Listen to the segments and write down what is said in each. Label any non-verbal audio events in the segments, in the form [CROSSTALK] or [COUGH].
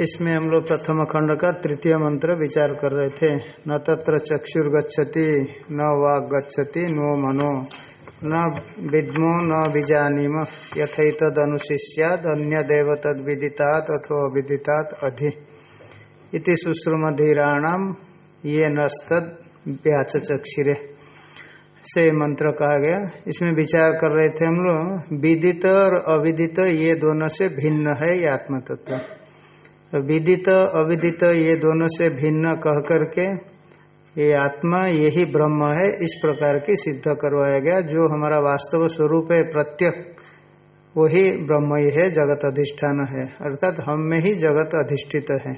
इसमें हम लोग प्रथम खंड का तृतीय मंत्र विचार कर रहे थे। न तत्र चक्षुर गच्छति न वाग गच्छति नो मनो। न विद्मो, न विजानीम। यथैतद अनुशिष्याद अन्य देव तद विदितात अथो अविदितात अधि। इति सुश्रुमधीराणाम ये नस्तद व्याच चक्षिरे से मंत्र कहा गया। इसमें विचार कर रहे थे हम लोग, विदित और अविदित ये दोनों से भिन्न है ये आत्म तत्व तो विदित, अविदित ये दोनों से भिन्न कह करके ये आत्मा यही ब्रह्म है, इस प्रकार की सिद्ध करवाया गया, जो हमारा वास्तव स्वरूप है प्रत्यक वही ब्रह्म ही है, जगत अधिष्ठान है। अर्थात हम में ही जगत अधिष्ठित है।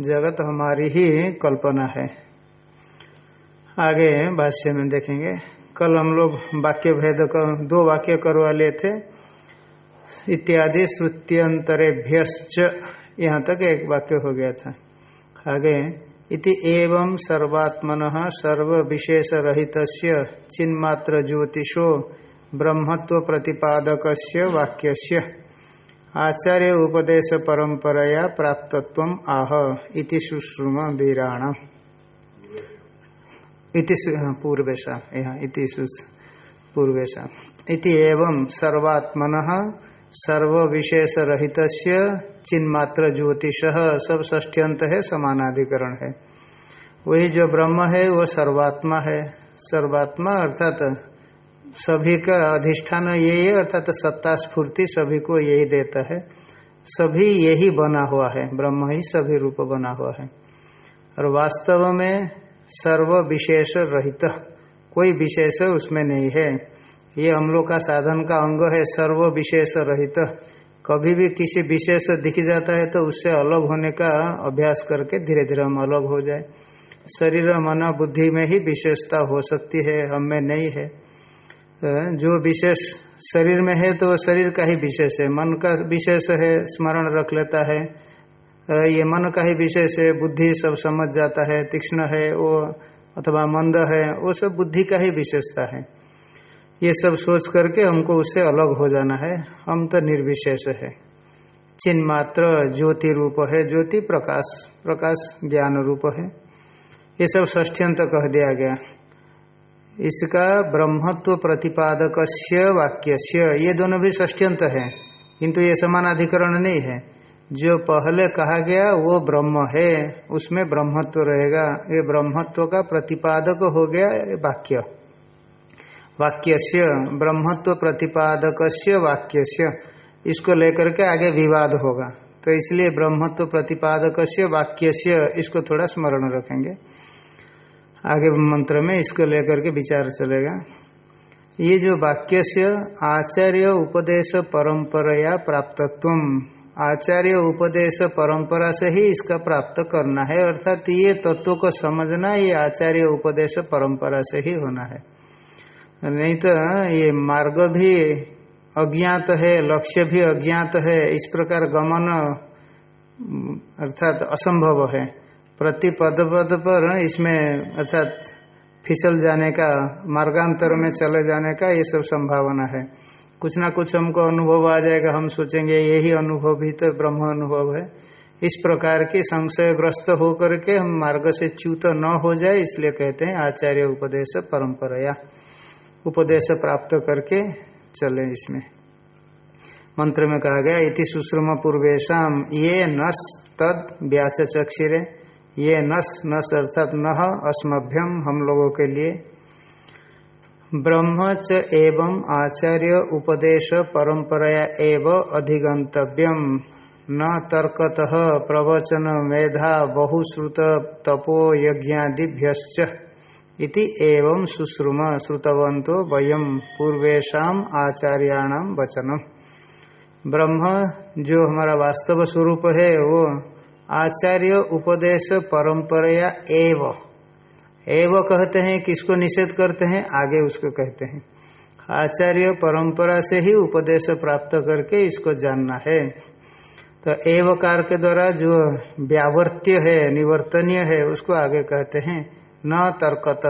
जगत हमारी ही कल्पना है। आगे भाष्य में देखेंगे। कल हम लोग वाक्य भेद का दो वाक्य करवा लिए थे इत्यादि श्रुत्यंतरेभ्यश्च। यहाँ तक एक वाक्य हो गया था। आगे, इति एवं सर्वात्मन सर्व विशेष रहित चिन्मात्र ज्योतिषो ब्रह्मत्व प्रतिपादक वाक्य आचार्य उपदेश परंपरया प्राप्तत्व आह इति सुश्रुम वीराण इति पूर्वेशा यहाँ इति पूर्वेशा इति एवं सर्वात्मन सर्व विशेष रहित चिन्मात्र ज्योतिष सब ष्ठ्यंत है समानाधिकरण है। वही जो ब्रह्म है, वो सर्वात्मा है। सर्वात्मा अर्थात सभी का अधिष्ठान यही है, अर्थात सत्ता स्फूर्ति सभी को यही देता है। सभी यही बना हुआ है, ब्रह्म ही सभी रूप बना हुआ है। और वास्तव में सर्व विशेष रहित कोई विशेष उसमें नहीं है। ये हम लोग का साधन का अंग है सर्व विशेष रहित कभी भी किसी विशेष दिख जाता है तो उससे अलग होने का अभ्यास करके धीरे धीरे हम अलग हो जाए। शरीर, मन, बुद्धि में ही विशेषता हो सकती है, हम में नहीं है। जो विशेष शरीर में है तो शरीर का ही विशेष है। मन का विशेष है, स्मरण रख लेता है। ये मन का ही विशेष है बुद्धि सब समझ जाता है, तीक्ष्ण है, वो अथवा मंद है, वो सब बुद्धि का ही विशेषता है। ये सब सोच करके हमको उससे अलग हो जाना है, हम तो निर्विशेष है। चिन्ह मात्र ज्योति रूप है, ज्योति प्रकाश प्रकाश ज्ञान रूप है। ये सब ष्ठ्यंत कह दिया गया। इसका ब्रह्मत्व प्रतिपादक वाक्य ये दोनों भी ष्ठ्यंत है, किंतु ये समानाधिकरण नहीं है। जो पहले कहा गया वो ब्रह्म है, उसमें ब्रह्मत्व रहेगा। ये ब्रह्मत्व का प्रतिपादक हो गया वाक्य। वाक्य ब्रह्मत्व प्रतिपादक वाक्य इसको लेकर के आगे विवाद होगा। तो इसलिए ब्रह्मत्व प्रतिपादक वाक्य इसको थोड़ा स्मरण रखेंगे। आगे मंत्र में इसको लेकर के विचार चलेगा। ये जो वाक्य से आचार्य उपदेश परंपराया प्राप्तत्व आचार्य उपदेश परंपरा से ही इसका प्राप्त करना है, अर्थात ये तत्व को समझना, ये आचार्य उपदेश परंपरा से ही होना है। नहीं तो ये मार्ग भी अज्ञात है, लक्ष्य भी अज्ञात है, इस प्रकार गमन, अर्थात असंभव है। प्रति पद पद पर इसमें, अर्थात फिसल जाने का, मार्गांतर में चले जाने का ये सब संभावना है। कुछ ना कुछ हमको अनुभव आ जाएगा, हम सोचेंगे यही अनुभव ही तो ब्रह्म अनुभव है। इस प्रकार की संशयग्रस्त होकर के हम मार्ग से च्युत न हो जाए, इसलिए कहते हैं आचार्य उपदेश परंपराया। उपदेश प्राप्त करके चले इसमें। मंत्र में कहा गया, इति सुश्रम पूर्वेशम ये नस तद व्याच चक्षिरे ये नस नस अर्थात न, अस्मभ्यम हम लोगों के लिए। ब्रह्म च एवं आचार्य उपदेश परंपराया एव अधिगंतव्यम न तर्कत प्रवचन मेधा बहुश्रुत तपो यज्ञादिभ्यश्च। इति एवं सुश्रुम श्रुतवंतो वयम पूर्वेशम आचार्याणाम वचनम। ब्रह्म, जो हमारा वास्तव स्वरूप है, वो आचार्य उपदेश परंपराया एव एव कहते हैं, किसको निषेध करते हैं, आगे उसको कहते हैं। आचार्य परंपरा से ही उपदेश प्राप्त करके इसको जानना है। तो एवकार के द्वारा जो व्यावर्त्य है, निवर्तनीय है, उसको आगे कहते हैं, न तर्कत।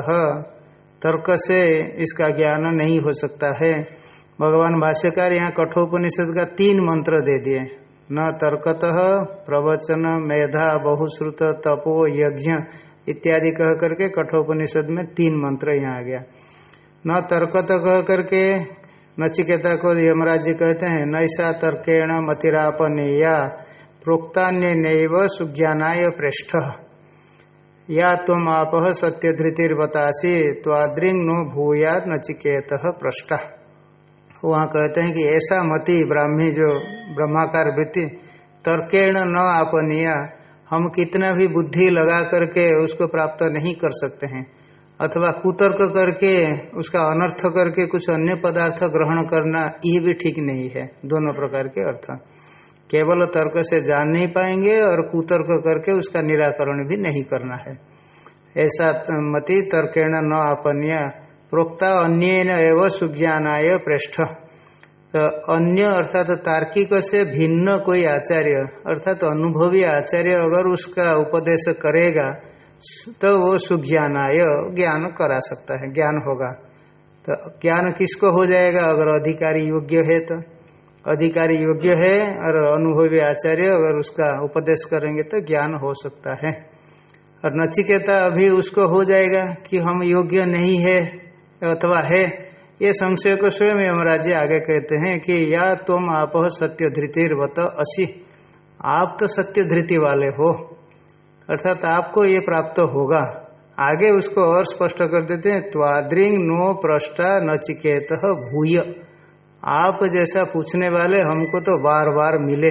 तर्क से इसका ज्ञान नहीं हो सकता है। भगवान भाष्यकार यहाँ कठोपनिषद का तीन मंत्र दे दिए। न तर्कत, प्रवचन मेधा बहुश्रुत तपो यज्ञ। इत्यादि कह करके कठोपनिषद में तीन मंत्र यहाँ आ गया। न तर्कत कह करके नचिकेता को यमराज जी कहते हैं नैसा तर्केण मतिरापनेया प्रोक्तान्य नैव सुज्ञानाय पृष्ठ। या तुम आप सत्य धृतिर्वतासी त्वाद्रिंग नो भूया नचिकेत प्रष्टा वहाँ कहते हैं कि ऐसा मति ब्राह्मी जो ब्रह्माकार वृत्ति तर्केण न आपनिया हम कितना भी बुद्धि लगा करके उसको प्राप्त नहीं कर सकते हैं, अथवा कुतर्क करके उसका अनर्थ करके कुछ अन्य पदार्थ ग्रहण करना ये भी ठीक नहीं है, दोनों प्रकार के अर्थ। केवल तर्क से जान नहीं पाएँगे और कुतर्क करके उसका निराकरण भी नहीं करना है। ऐसा मति तर्केण न आपन्य, प्रोक्ता अन्य एवं सुज्ञानाय पृष्ठ। तो अन्य, अर्थात तो तार्किक से भिन्न कोई आचार्य, अर्थात तो अनुभवी आचार्य अगर उसका उपदेश करेगा तो वो सुज्ञानाय ज्ञान करा सकता है, ज्ञान होगा। तो ज्ञान किसको हो जाएगा अगर अधिकारी योग्य है तो? अधिकारी योग्य है और अनुभवी आचार्य अगर उसका उपदेश करेंगे तो ज्ञान हो सकता है। और नचिकेता अभी उसको हो जाएगा कि हम योग्य नहीं है अथवा है ये संशय को स्वयं यमराज आगे कहते हैं कि या तुम आप सत्य धृतिर्वत असी। आप तो सत्य धृति वाले हो। अर्थात आपको ये प्राप्त होगा। आगे उसको और स्पष्ट कर देते हैं त्वाद्रिंग नो प्रष्टा नचिकेत भूय। आप जैसा पूछने वाले हमको तो बार बार मिले।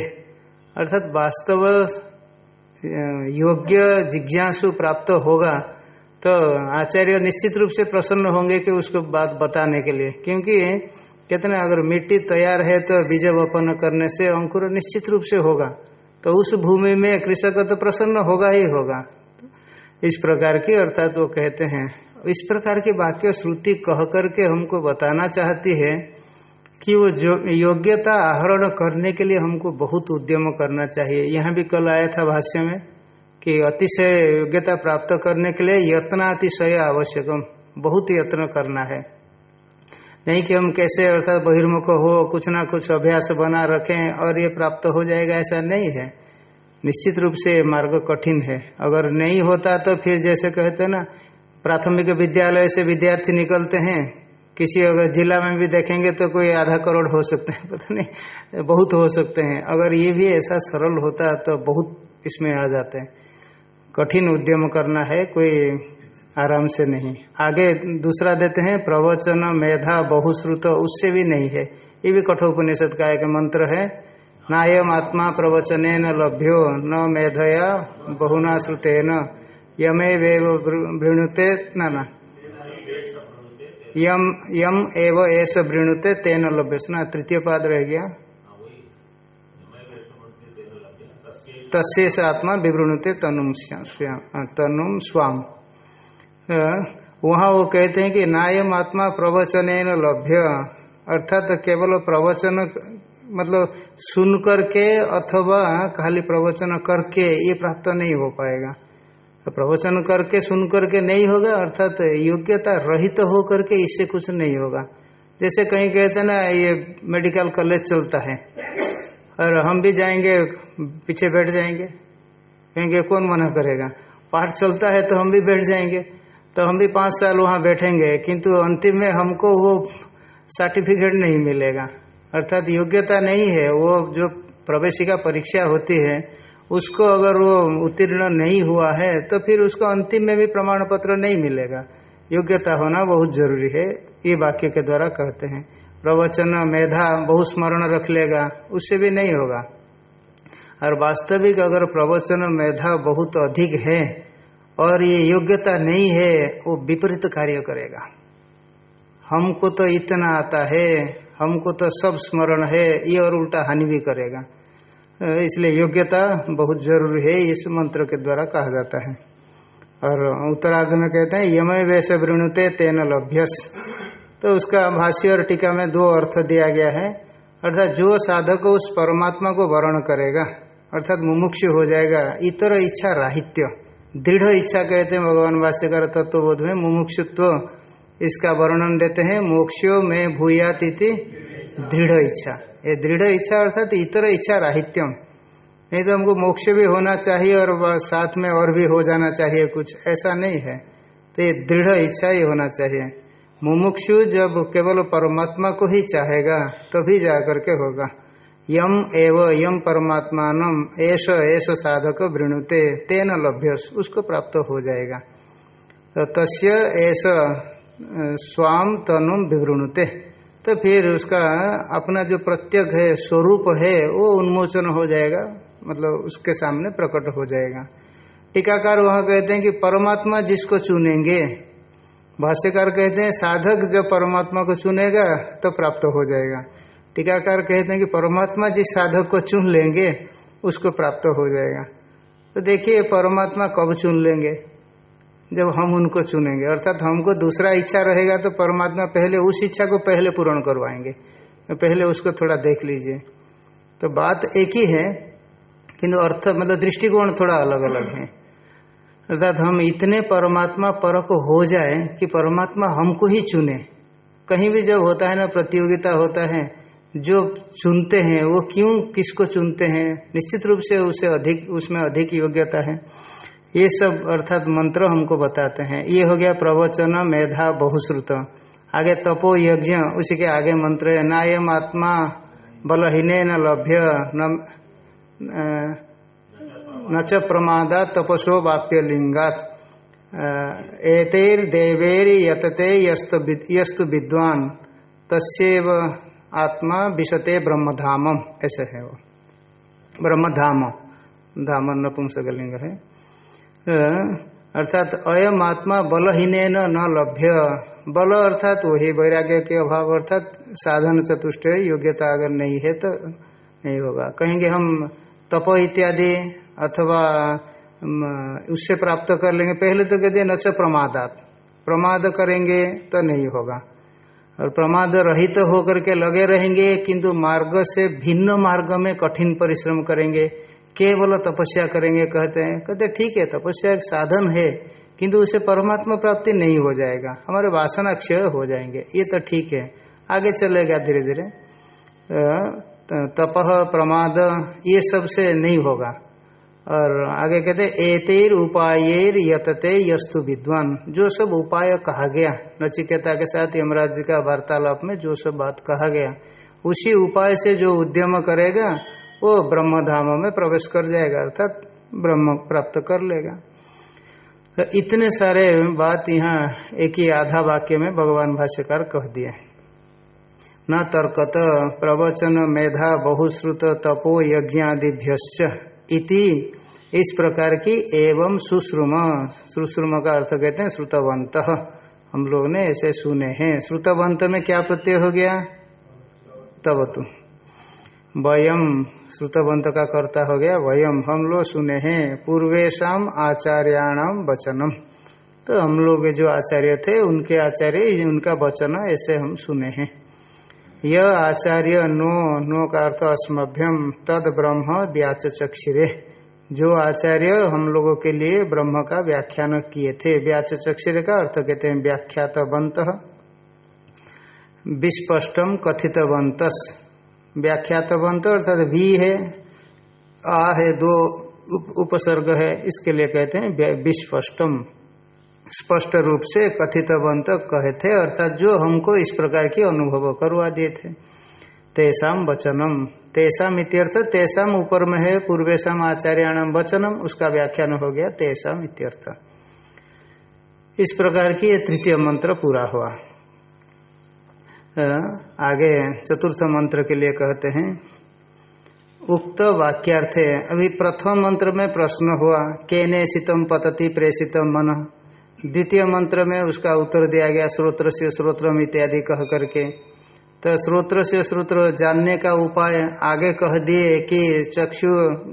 अर्थात वास्तव योग्य जिज्ञासु प्राप्त होगा। तो आचार्य निश्चित रूप से प्रसन्न होंगे कि उसको बात बताने के लिए। क्योंकि कहते ना, अगर मिट्टी तैयार है तो बीज वपन करने से अंकुर निश्चित रूप से होगा। तो उस भूमि में कृषक तो प्रसन्न होगा ही होगा। इस प्रकार की अर्थात वो कहते हैं। इस प्रकार की वाक्य श्रुति कह करके हमको बताना चाहती है कि वो जो योग्यता आहरण करने के लिए हमको बहुत उद्यम करना चाहिए। यहाँ भी कल आया था भाष्य में। कि अतिशय योग्यता प्राप्त करने के लिए यत्नातिशय आवश्यकम, बहुत यत्न करना है। नहीं कि हम कैसे अर्थात बहिर्मुख हो, कुछ ना कुछ अभ्यास बना रखें और ये प्राप्त हो जाएगा, ऐसा नहीं है। निश्चित रूप से मार्ग कठिन है। अगर नहीं होता तो फिर जैसे कहते ना, प्राथमिक विद्यालय से विद्यार्थी निकलते हैं, किसी अगर जिला में भी देखेंगे तो कोई आधा करोड़ हो सकते हैं, [LAUGHS] पता नहीं, बहुत हो सकते हैं। अगर ये भी ऐसा सरल होता तो बहुत इसमें आ जाते हैं। कठिन उद्यम करना है, कोई आराम से नहीं। आगे दूसरा देते हैं, प्रवचन मेधा बहुश्रुत, उससे भी नहीं है। ये भी कठोपनिषद का एक मंत्र है। नायम आत्मा प्रवचन न लभ्यो, न मेधया बहुना श्रुतेन यमे वेव वृणुते, न, ना। यम यम एव ऐस वृणुते, तेन लभ्य सुना तृतीय पाद रह गया। तस्ेष आत्मा विवृणुते तनुम तनुम स्वाम। वहाँ वो कहते हैं कि नायम आत्मा प्रवचन लभ्य, अर्थात केवल प्रवचन मतलब सुन करके अथवा खाली प्रवचन करके ये प्राप्त नहीं हो पाएगा। तो प्रवचन करके सुन करके नहीं होगा, अर्थात योग्यता रहित तो हो करके इससे कुछ नहीं होगा। जैसे कहीं कहते ना, ये मेडिकल कॉलेज चलता है, और हम भी जाएँगे पीछे बैठ जाएँगे। कहेंगे, कौन मना करेगा? पाठ चलता है तो हम भी बैठ जाएँगे। तो हम भी पाँच साल वहाँ बैठेंगे, किंतु अंतिम में हमको वो सर्टिफिकेट नहीं मिलेगा। अर्थात योग्यता नहीं है। वो जो प्रवेशिका परीक्षा होती है, उसको अगर वो उत्तीर्ण नहीं हुआ है तो फिर उसको अंतिम में भी प्रमाण पत्र नहीं मिलेगा। योग्यता होना बहुत ज़रूरी है, ये वाक्य के द्वारा कहते हैं। प्रवचन मेधा बहुत स्मरण रख लेगा, उससे भी नहीं होगा। और वास्तविक अगर प्रवचन मेधा बहुत अधिक है और ये योग्यता नहीं है, वो विपरीत कार्य करेगा। हमको तो इतना आता है, हमको तो सब स्मरण है, ये और उल्टा हानि भी करेगा। इसलिए योग्यता बहुत ज़रूरी है, इस मंत्र के द्वारा कहा जाता है। और उत्तरार्ध में कहते हैं, यमय वैस वृणुते तेन लभ्यस। तो उसका भाष्य और टीका में दो अर्थ दिया गया है। अर्थात जो साधक उस परमात्मा को वर्ण करेगा अर्थात मुमुक्ष हो जाएगा। इतर इच्छा राहित्य। दृढ़ इच्छा कहते हैं भगवान भाष्यकर तत्वबोध में मुमुक्षुत्व। इसका वर्णन देते हैं, मोक्षो में भूयात इति दृढ़ इच्छा। ये दृढ़ इच्छा अर्थात इतर इच्छा राहित्यम। नहीं तो हमको मोक्ष भी होना चाहिए और साथ में और भी हो जाना चाहिए, कुछ ऐसा नहीं है। तो ये दृढ़ इच्छा ही होना चाहिए। मुमुक्षु जब केवल परमात्मा को ही चाहेगा, तभी तो जाकर के होगा। यम एव यम परमात्मान ऐश ऐश साधक वृणुते, तेन लभ्य उसको प्राप्त हो जाएगा। तो ऐस स्वाम तनु विवृणुते। तो फिर उसका अपना जो प्रत्यक है, स्वरूप है, वो उन्मोचन हो जाएगा मतलब उसके सामने प्रकट हो जाएगा। टीकाकार वहाँ कहते हैं कि परमात्मा जिसको चुनेंगे, भाष्यकार कहते हैं साधक जब परमात्मा को चुनेगा तो प्राप्त हो जाएगा। टीकाकार कहते हैं कि परमात्मा जिस साधक को चुन लेंगे, उसको प्राप्त हो जाएगा। तो देखिए परमात्मा कब चुन लेंगे? जब हम उनको चुनेंगे। अर्थात हमको दूसरा इच्छा रहेगा तो परमात्मा पहले उस इच्छा को पहले पूर्ण करवाएँगे। पहले उसको थोड़ा देख लीजिए। तो बात एक ही है, किंतु अर्थ मतलब दृष्टिकोण थोड़ा अलग अलग है। अर्थात हम इतने परमात्मा परक हो जाए कि परमात्मा हमको ही चुने। कहीं भी जब होता है ना, प्रतियोगिता होता है जो चुनते हैं, वो क्यों किसको चुनते हैं? निश्चित रूप से उसे अधिक, उसमें अधिक योग्यता है। ये सब अर्थात मंत्र हमको बताते हैं। ये हो गया प्रवचन मेधा बहुश्रुत। आगे तपो यज्ञ, उसी के आगे मंत्र है। नायम आत्मा बलहीने न लभ्य, न च प्रमादा तपसो वाप्य लिंगात। एतेर देवेर यतते यस्तु विद्वान। तस्व आत्मा विशते ब्रह्मधामम, ऐसे है वो। ब्रह्मधाम, धाम नपुंसकलिंग है। अर्थात अयम आत्मा बलहीन न लभ्य। बल अर्थात वही वैराग्य के अभाव, अर्थात साधन चतुष्ट योग्यता अगर नहीं है तो नहीं होगा। कहेंगे हम तप इत्यादि अथवा उससे प्राप्त कर लेंगे। पहले तो कहते न प्रमादात। प्रमाद करेंगे तो नहीं होगा। और प्रमाद रहित तो होकर के लगे रहेंगे, किंतु मार्ग से भिन्न मार्ग में कठिन परिश्रम करेंगे, केवल तपस्या करेंगे कहते हैं। कहते ठीक है, तपस्या एक साधन है, किंतु उसे परमात्मा प्राप्ति नहीं हो जाएगा। हमारे वासना क्षय हो जाएँगे। ये तो ठीक है। आगे चलेगा धीरे धीरे तपह प्रमाद, ये सबसे नहीं होगा। और आगे कहते एतेर उपायर यतते यस्तु विद्वान। जो सब उपाय कहा गया। नचिकेता के साथ यमराज जी का वार्तालाप में जो सब बात कहा गया, उसी उपाय से जो उद्यम करेगा, वो ब्रह्म धाम में प्रवेश कर जाएगा, अर्थात ब्रह्म प्राप्त कर लेगा। तो इतने सारे बात यहाँ एक ही आधा वाक्य में भगवान भाष्यकार कह दिए न तर्कत प्रवचन मेधा बहुश्रुत तपो यज्ञादिभ्य इति। इस प्रकार की एवं सुश्रुम। सुश्रुम का अर्थ कहते हैं श्रुतवंत। हम लोग ने ऐसे सुने हैं। श्रुतवंत में क्या प्रत्यय हो गया? तब तु वयम। श्रुतवंत का कर्ता हो गया वयम। हम लोग सुने हैं पूर्वेशम आचार्याणाम वचनम। तो हम लोग जो आचार्य थे, उनके आचार्य, उनका वचन ऐसे हम सुने हैं। यह आचार्य नो नो का अर्थ अस्मभ्यम, तद ब्रह्म व्याच चक्षिरे जो आचार्य हम लोगों के लिए ब्रह्म का व्याख्यान किए थे व्याच चक्षिरे का अर्थ कहते हैं व्याख्यात बंत विस्पष्टम कथित कथितवंत व्याख्यात बंत अर्थात भी है, आ है, दो उपसर्ग है, इसके लिए कहते हैं विस्पष्टम स्पष्ट रूप से कथितवंत कहे थे, अर्थात जो हमको इस प्रकार की अनुभव करवा दिए थे। तेसाम वचनम। तेसाम इत्यर्थ तेसाम ऊपर में है पूर्वेशम आचार्याणाम वचनम, उसका व्याख्यान हो गया, तेसाम इत्यर्थ इस प्रकार की ये तृतीय मंत्र पूरा हुआ। आगे चतुर्थ मंत्र के लिए कहते हैं, उक्त वाक्यार्थ, अभी प्रथम मंत्र में प्रश्न हुआ, केने शीतम पतति प्रेषितम मन? द्वितीय मंत्र में उसका उत्तर दिया गया स्रोत्र से श्रोत्रम इत्यादि कह करके। तो श्रोत्र से स्रोत्र जानने का उपाय आगे कह दिए कि चक्षु,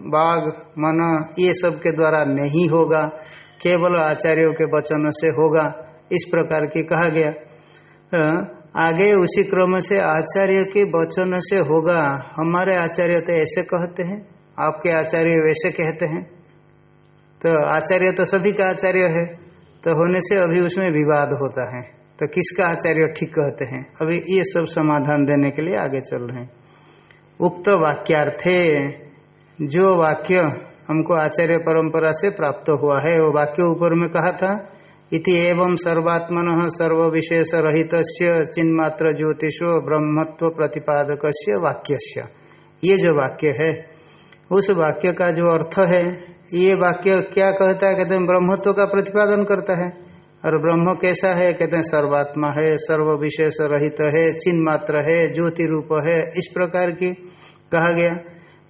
बाघ, मन, ये सब के द्वारा नहीं होगा, केवल आचार्यों के वचन से होगा, इस प्रकार की कहा गया। आगे उसी क्रम से आचार्य के वचन से होगा। हमारे आचार्य तो ऐसे कहते हैं, आपके आचार्य वैसे कहते हैं। तो आचार्य तो सभी का आचार्य है। तो होने से अभी उसमें विवाद होता है। तो किसका आचार्य ठीक कहते हैं? अभी ये सब समाधान देने के लिए आगे चल रहे हैं। उक्त वाक्यार्थे, जो वाक्य हमको आचार्य परंपरा से प्राप्त हुआ है, वो वाक्य ऊपर में कहा था, इति एवं सर्वात्मन सर्व विशेष रहित चिन्मात्र ज्योतिषो ब्रह्मत्व प्रतिपादक वाक्य ये जो वाक्य है, उस वाक्य का जो अर्थ है ये वाक्य क्या कहता है? कहते हैं, ब्रह्मत्व का प्रतिपादन करता है। और ब्रह्म कैसा है? कहते हैं, सर्वात्मा है सर्व विशेष रहित है चिन्ह मात्र है ज्योति रूप है, इस प्रकार की कहा गया।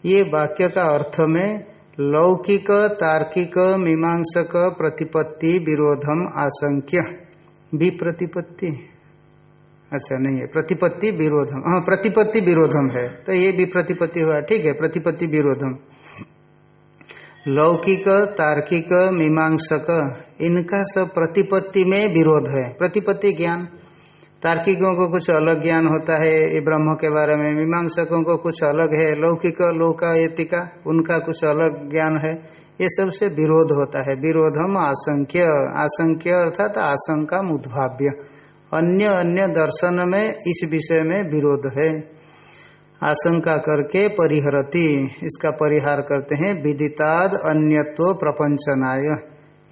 ये वाक्य का अर्थ में लौकिक, तार्किक, मीमांसक प्रतिपत्ति, विरोधम, आशंक्य, विप्रतिपत्ति। अच्छा नहीं है। प्रतिपत्ति, विरोधम। हाँ प्रतिपत्ति, विरोधम है। तो ये भी प्रतिपत्ति हुआ। ठीक है, प्रतिपत्ति, विरोधम। लौकिक, तार्किक, मीमांसक, इनका सब प्रतिपत्ति में विरोध है। प्रतिपत्ति ज्ञान। तार्किकों को कुछ अलग ज्ञान होता है, ये ब्रह्म के बारे में। मीमांसकों को कुछ अलग है, लौकिक, लोकायतिका, उनका कुछ अलग ज्ञान है। ये सबसे विरोध होता है। विरोधम आशंक्य। आशंक्य अर्थात आशंका उद्भाव्य अन्य अन्य दर्शन में इस विषय में विरोध है। आशंका करके परिहरती। इसका परिहार करते हैं, विदिताद अन्यत्व प्रपंचनाय।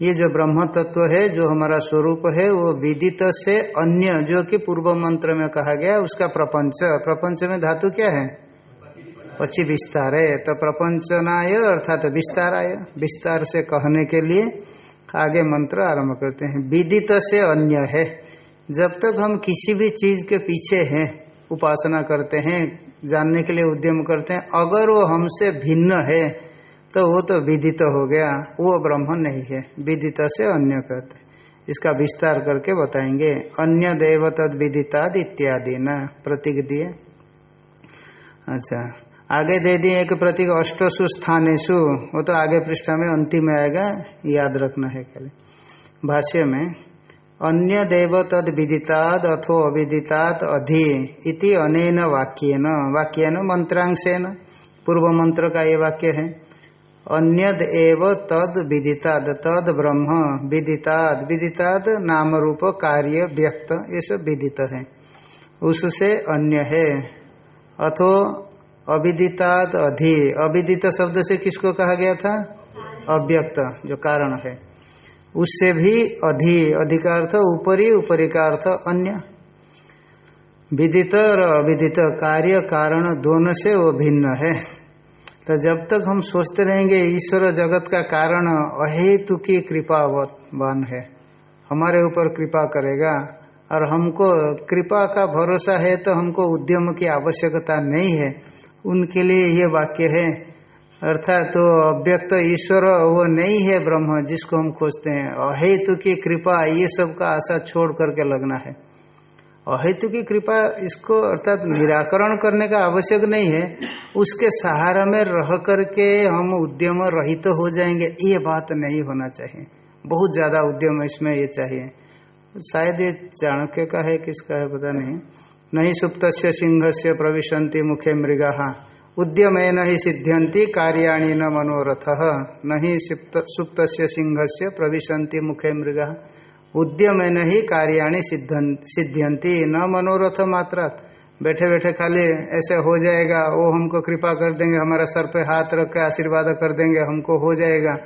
ये जो ब्रह्म तत्व है, जो हमारा स्वरूप है, वो विदित से अन्य, जो कि पूर्व मंत्र में कहा गया, उसका प्रपंच। प्रपंच में धातु क्या है? पची विस्तार है तो प्रपंचनाय अर्थात तो विस्तार आय विस्तार से कहने के लिए आगे मंत्र आरंभ करते हैं। विदित से अन्य है। जब तक हम किसी भी चीज़ के पीछे हैं उपासना करते हैं, जानने के लिए उद्यम करते हैं, अगर वो हमसे भिन्न है तो वो तो विदित हो गया, वो ब्रह्म नहीं है, विदित से अन्य कहते इसका विस्तार करके बताएँगे। अन्य देव तद विदिताद इत्यादि, न? प्रतीक दिए। अच्छा आगे दे दिए एक प्रतीक, अष्टसु स्थानेशु वो तो आगे पृष्ठा में अंतिम आएगा, याद रखना है खाली। भाष्य में अन्य देव तद विदिताद अथो अविदिताद अधि इति अनेन वाक्यन वाक्यन मंत्रांशेन पूर्व मंत्र का ये वाक्य है। अन्य एव तद विदिताद तद ब्रह्म, विदिताद। विदिताद नाम रूप कार्य, व्यक्त, ये सब विदित है। उससे अन्य है। अथो अविदिताद अधि। अविदित शब्द से किसको कहा गया था? अव्यक्त, जो कारण है। उससे भी अधि अधिकार्थ ऊपरी ऊपरी का अर्थ अन्य। विदित और अविदित कार्य, कारण दोनों से वो भिन्न है। तो जब तक हम सोचते रहेंगे, ईश्वर जगत का कारण अहेतु की कृपावान है। हमारे ऊपर कृपा करेगा। और हमको कृपा का भरोसा है तो हमको उद्यम की आवश्यकता नहीं है। उनके लिए ये वाक्य है अर्थात तो अव्यक्त ईश्वर वो नहीं है ब्रह्म जिसको हम खोजते हैं। अहेतु की कृपा, ये सब का आशा छोड़ करके लगना है। अहेतु की कृपा, इसको अर्थात निराकरण करने का आवश्यक नहीं है। उसके सहारा में रह करके हम उद्यम रहित तो हो जाएँगे, ये बात नहीं होना चाहिए। बहुत ज़्यादा उद्यम इसमें ये चाहिए। शायद ये चाणक्य का है, किसका है, पता नहीं। नहीं सुप्त सिंह से प्रविशंति मुखे मृगा। उद्यम न ही सिद्ध्यंती कार्याणी न मनोरथ। नहीं सुप्त सिंह से प्रविशंति मुखे मृग। उद्यम न ही कार्याणी सिद्ध्यंती न मनोरथ मात्रा बैठे बैठे खाली ऐसे हो जाएगा। वो हमको कृपा कर देंगे, हमारा सर पे हाथ रख के आशीर्वाद कर देंगे, हमको हो जाएगा।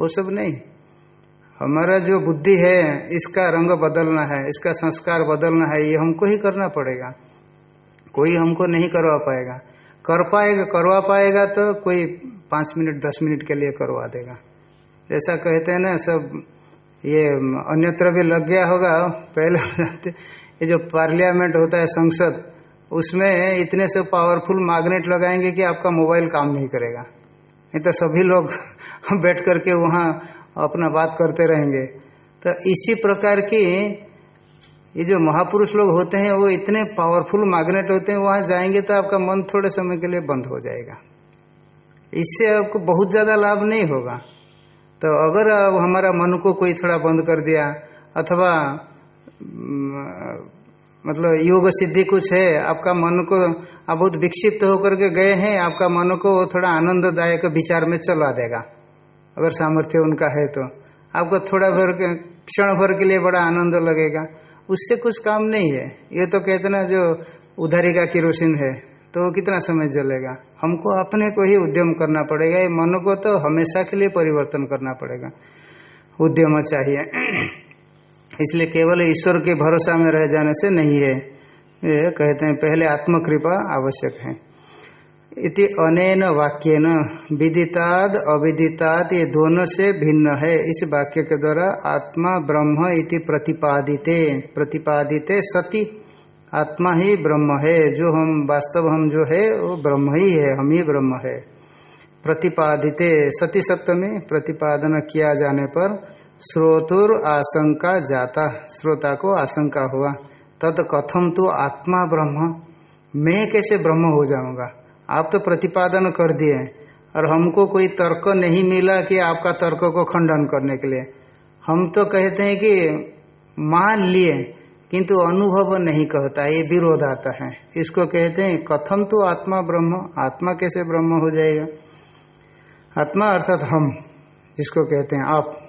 वो सब नहीं। हमारा जो बुद्धि है, इसका रंग बदलना है, इसका संस्कार बदलना है, ये हमको ही करना पड़ेगा। कोई हमको नहीं करवा पाएगा। कर पाएगा, करवा पाएगा तो कोई पाँच मिनट, दस मिनट के लिए करवा देगा। जैसा कहते हैं ना, सब ये अन्यत्र भी लग गया होगा, पहले ये जो पार्लियामेंट होता है संसद, उसमें इतने से पावरफुल मैग्नेट लगाएँगे कि आपका मोबाइल काम नहीं करेगा। नहीं तो सभी लोग [LAUGHS] बैठ करके वहाँ अपना बात करते रहेंगे। तो इसी प्रकार की ये जो महापुरुष लोग होते हैं, वो इतने पावरफुल मैग्नेट होते हैं, वहाँ जाएँगे तो आपका मन थोड़े समय के लिए बंद हो जाएगा। इससे आपको बहुत ज़्यादा लाभ नहीं होगा। तो अगर हमारा मन को कोई थोड़ा बंद कर दिया, अथवा मतलब योग सिद्धि कुछ है, आपका मन को आप बहुत विक्षिप्त होकर के गए हैं, आपका मन को वो थोड़ा आनंददायक विचार में चला देगा। अगर सामर्थ्य उनका है तो। आपको थोड़ा भर क्षण भर के लिए बड़ा आनंद लगेगा। उससे कुछ काम नहीं है। ये तो कहते ना, जो उधारी का किरोसिन है तो कितना समय जलेगा? हमको अपने को ही उद्यम करना पड़ेगा। ये मन को तो हमेशा के लिए परिवर्तन करना पड़ेगा। उद्यम चाहिए। [CLEARS THROAT] इसलिए केवल ईश्वर के भरोसा में रह जाने से नहीं है। ये कहते हैं, पहले आत्मकृपा आवश्यक है। इति अनेन वाक्यन, विदिताद, अविदिताद, ये दोनों से भिन्न है। इस वाक्य के द्वारा आत्मा ब्रह्म इति प्रतिपादिते प्रतिपादिते सती। आत्मा ही ब्रह्म है। जो हम, वास्तव हम जो है, वो ब्रह्म ही है। हम ही ब्रह्म है। प्रतिपादिते, सती सप्तमी, प्रतिपादन किया जाने पर श्रोतुर आशंका जाता। श्रोता को आशंका हुआ। तद कथम तो आत्मा ब्रह्म। मैं कैसे ब्रह्म हो जाऊँगा? आप तो प्रतिपादन कर दिए और हमको कोई तर्क नहीं मिला कि आपका तर्क को खंडन करने के लिए। हम तो कहते हैं कि मान लिए, किंतु अनुभव नहीं कहता, ये विरोध आता है। इसको कहते हैं, कथम तो आत्मा ब्रह्म, आत्मा कैसे ब्रह्म हो जाएगा? आत्मा अर्थात हम, जिसको कहते हैं आप।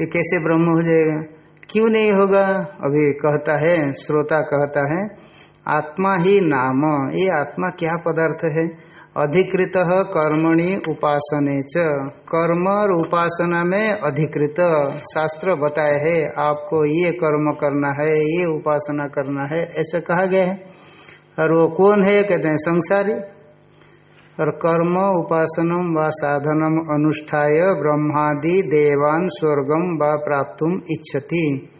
ये कैसे ब्रह्म हो जाएगा? क्यों नहीं होगा? अभी कहता है, श्रोता कहता है आत्मा ही नाम। ये आत्मा क्या पदार्थ है? अधिकृत कर्मणि उपासने च। कर्म और उपासना में अधिकृत। शास्त्र बताए है, आपको ये कर्म करना है, ये उपासना करना है, ऐसा कहा गया है। और वो कौन है? कहते हैं संसारी। और कर्म उपासनम व साधनम अनुष्ठाय ब्रह्मादि देवान स्वर्गम व प्राप्तुम इच्छति।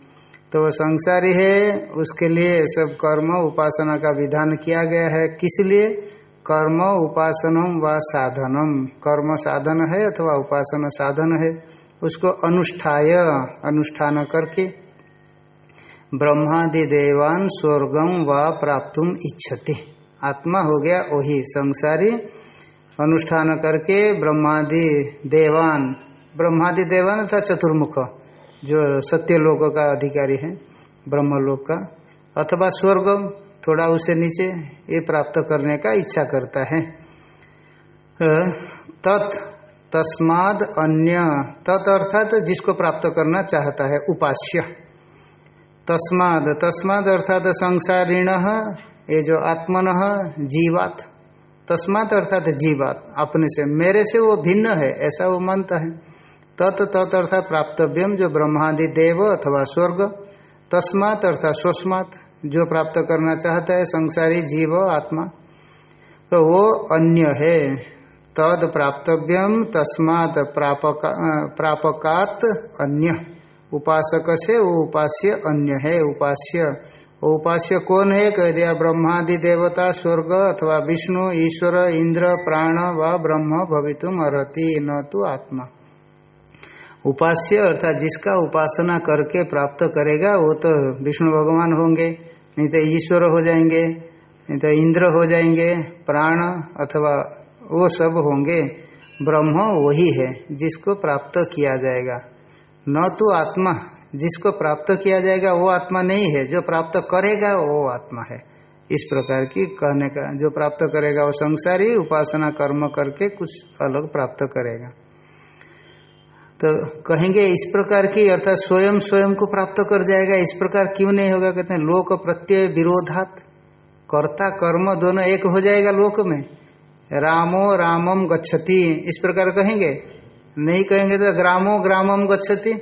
तो संसारी है, उसके लिए सब कर्म उपासना का विधान किया गया है। किस लिए? कर्म उपासनम व साधनम। कर्म साधन है अथवा उपासना साधन है? उसको अनुष्ठाय, अनुष्ठान करके। ब्रह्मादि देवान स्वर्गम व प्राप्तुम इच्छति। आत्मा हो गया वही संसारी। अनुष्ठान करके ब्रह्मादि देवान। ब्रह्मादि देवान था चतुर्मुख। जो सत्य लोक का अधिकारी है, ब्रह्मलोक का, अथवा स्वर्ग थोड़ा उसे नीचे ये प्राप्त करने का इच्छा करता है। तत्, तस्माद अन्य, तत् अर्थात जिसको प्राप्त करना चाहता है, उपास्य। तस्माद तस्माद अर्थात संसारिण, ये जो आत्मन, जीवात। तस्मात अर्थात जीवात, अपने से, मेरे से वो भिन्न है, ऐसा वो मानता है। तत् तत् अर्थात प्राप्तव्यम जो ब्रह्मादि देव अथवा स्वर्ग, तस्मात अर्थात स्वस्मात जो प्राप्त करना चाहता है, संसारी जीव, आत्मा। तो वो अन्य है। तद प्राप्तव्यम तस्मात प्रापका अन्य। उपासक से वो उपास्य अन्य है, उपास्य। उपास्य कौन है? कह दिया, ब्रह्मादि देवता, स्वर्ग अथवा विष्णु, ईश्वर, इंद्र, प्राण व ब्रह्म भवितुम अर्ति न तो आत्मा। उपास्य, अर्थात जिसका उपासना करके प्राप्त करेगा, वो तो विष्णु भगवान होंगे, नहीं तो ईश्वर हो जाएँगे, नहीं तो इंद्र हो जाएँगे, प्राण अथवा वो सब होंगे, ब्रह्म वही है, जिसको प्राप्त किया जाएगा। न तो आत्मा, जिसको प्राप्त किया जाएगा, वो आत्मा नहीं है, जो प्राप्त करेगा, वो आत्मा है। इस प्रकार की कहने का, जो प्राप्त करेगा, वो संसारी उपासना कर्म करके कुछ अलग प्राप्त करेगा। तो कहेंगे इस प्रकार की, अर्थात स्वयं स्वयं को प्राप्त कर जाएगा, इस प्रकार क्यों नहीं होगा? कहते हैं, लोक प्रत्यय विरोधात, कर्ता कर्म दोनों एक हो जाएगा लोक में। रामो रामम गच्छति, इस प्रकार कहेंगे। नहीं कहेंगे तो ग्रामो ग्रामम गच्छति,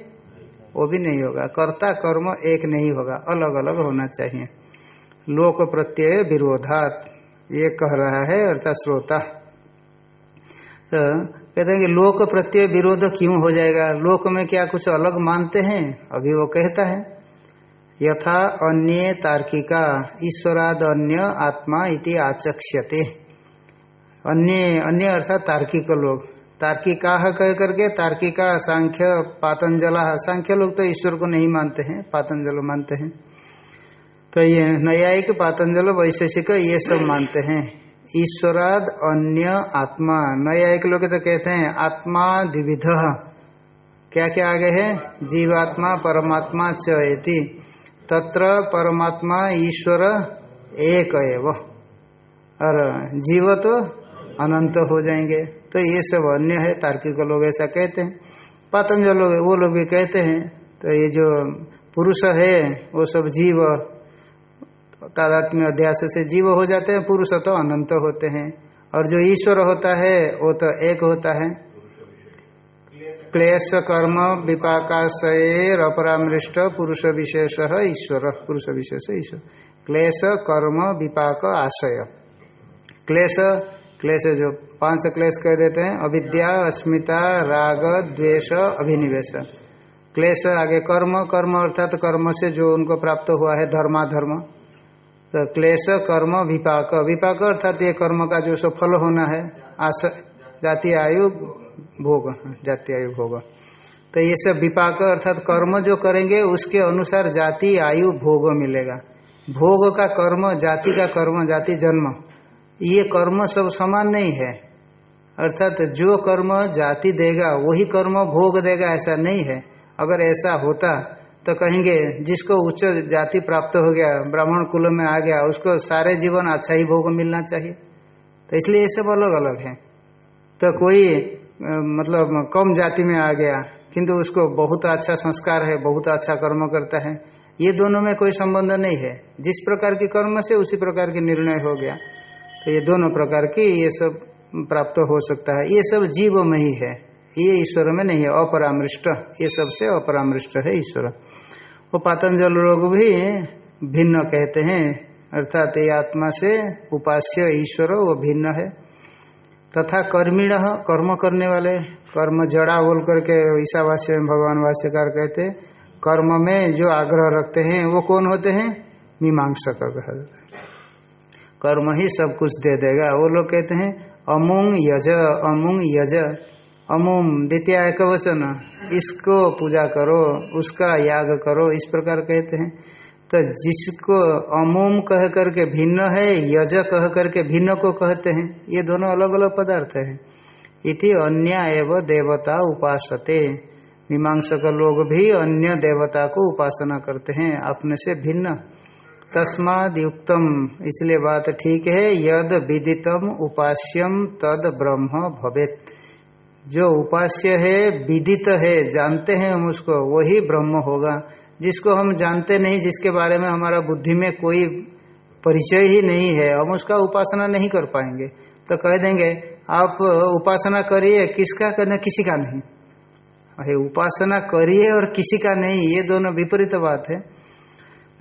वो भी नहीं होगा। कर्ता कर्म एक नहीं होगा, अलग अलग होना चाहिए। लोक प्रत्यय विरोधात, ये कह रहा है, अर्थात श्रोता। तो कहते हैं कि लोक प्रत्यय विरोध क्यों हो जाएगा? लोक में क्या कुछ अलग मानते हैं? अभी वो कहता है, यथा अन्य तार्किका ईश्वराद अन्य आत्मा इति आचक्ष्यते। अन्य अन्य अर्थात तार्किक लोग। तार्किका कह करके तार्किका, सांख्य, पातंजला, सांख्य लोग तो ईश्वर को नहीं मानते हैं, पातंजल मानते हैं। तो ये न्यायिक, पातंजल, वैशेषिक ये सब मानते हैं। ईश्वराद अन्य आत्मा। नया एक लोग तो कहते हैं, आत्मा द्विविध। क्या क्या आगे है? जीवात्मा, परमात्मा चेती तत्र परमात्मा, ईश्वर एक एव। और जीव तो अनंत हो जाएँगे। तो ये सब अन्य है, तार्किक लोग ऐसा कहते हैं। पातंजल लोग, वो लोग भी कहते हैं। तो ये जो पुरुष है, वो सब जीव तादात्म्य अध्यास से जीव हो जाते हैं, पुरुष तो अनंत होते हैं। और जो ईश्वर होता है, वो तो एक होता है। क्लेश कर्म विपाकाशयर अपरामृष्ट, पुरुष विशेष ईश्वर, पुरुष विशेष ईश्वर। क्लेश कर्म विपाक आशय। क्लेश क्लेश जो पाँच क्लेश कह देते हैं, अविद्या, अस्मिता, राग, द्वेष, अभिनिवेश। क्लेश आगे कर्म कर्म अर्थात कर्म से जो उनको प्राप्त हुआ है, धर्माधर्म। तो क्लेश, कर्म, विपाक। विपाक अर्थात ये कर्म का जो सफल होना है आश जाति आयु, भोग, जाति आयु, भोग। तो ये सब विपाक अर्थात कर्म जो करेंगे, उसके अनुसार जाति, आयु, भोग मिलेगा। भोग का कर्म, जाति का कर्म, जाति जन्म, ये कर्म सब समान नहीं है। अर्थात जो कर्म जाति देगा, वही कर्म भोग देगा, ऐसा नहीं है। अगर ऐसा होता तो कहेंगे, जिसको उच्च जाति प्राप्त हो गया, ब्राह्मण कुल में आ गया, उसको सारे जीवन अच्छा ही भोग मिलना चाहिए। तो इसलिए ये सब अलग अलग है। तो कोई मतलब कम जाति में आ गया, किंतु उसको बहुत अच्छा संस्कार है, बहुत अच्छा कर्म करता है, ये दोनों में कोई संबंध नहीं है। जिस प्रकार के कर्म से उसी प्रकार की निर्णय हो गया। तो ये दोनों प्रकार की ये सब प्राप्त हो सकता है। ये सब जीव में ही है। ये ईश्वर में नहीं है, अपरामृष्ट। ये सबसे अपरामृष्ट है ईश्वर। वो पातंजल रोग भी भिन्न कहते हैं, अर्थात ये आत्मा से उपास्य ईश्वर, वो भिन्न है। तथा कर्मिण, कर्म करने वाले, कर्म जड़ा बोल करके ईशावास्य में भगवान भाष्यकार कहते, कर्म में जो आग्रह रखते हैं, वो कौन होते हैं? मीमांसक। कर्म ही सब कुछ दे देगा। वो लोग कहते हैं, अमुंग यज अमुंग यज। अमुम द्वितीय एक वचन इसको पूजा करो, उसका याग करो, इस प्रकार कहते हैं। तो जिसको अमुम कह करके भिन्न है, यज कह करके भिन्न को कहते हैं, ये दोनों अलग अलग पदार्थ हैं। इति अन्य एवं देवता उपासते। मीमांसक लोग भी अन्य देवता को उपासना करते हैं, अपने से भिन्न। तस्माद युक्तम, इसलिए बात ठीक है, यद विदितम उपास्यम, तद ब्रह्म भवेत। जो उपास्य है, विदित है, जानते हैं हम उसको, वही ब्रह्म होगा। जिसको हम जानते नहीं, जिसके बारे में हमारा बुद्धि में कोई परिचय ही नहीं है, हम उसका उपासना नहीं कर पाएँगे। तो कह देंगे, आप उपासना करिए, किसका करना किसी का नहीं। अरे, उपासना करिए और किसी का नहीं, ये दोनों विपरीत बात है।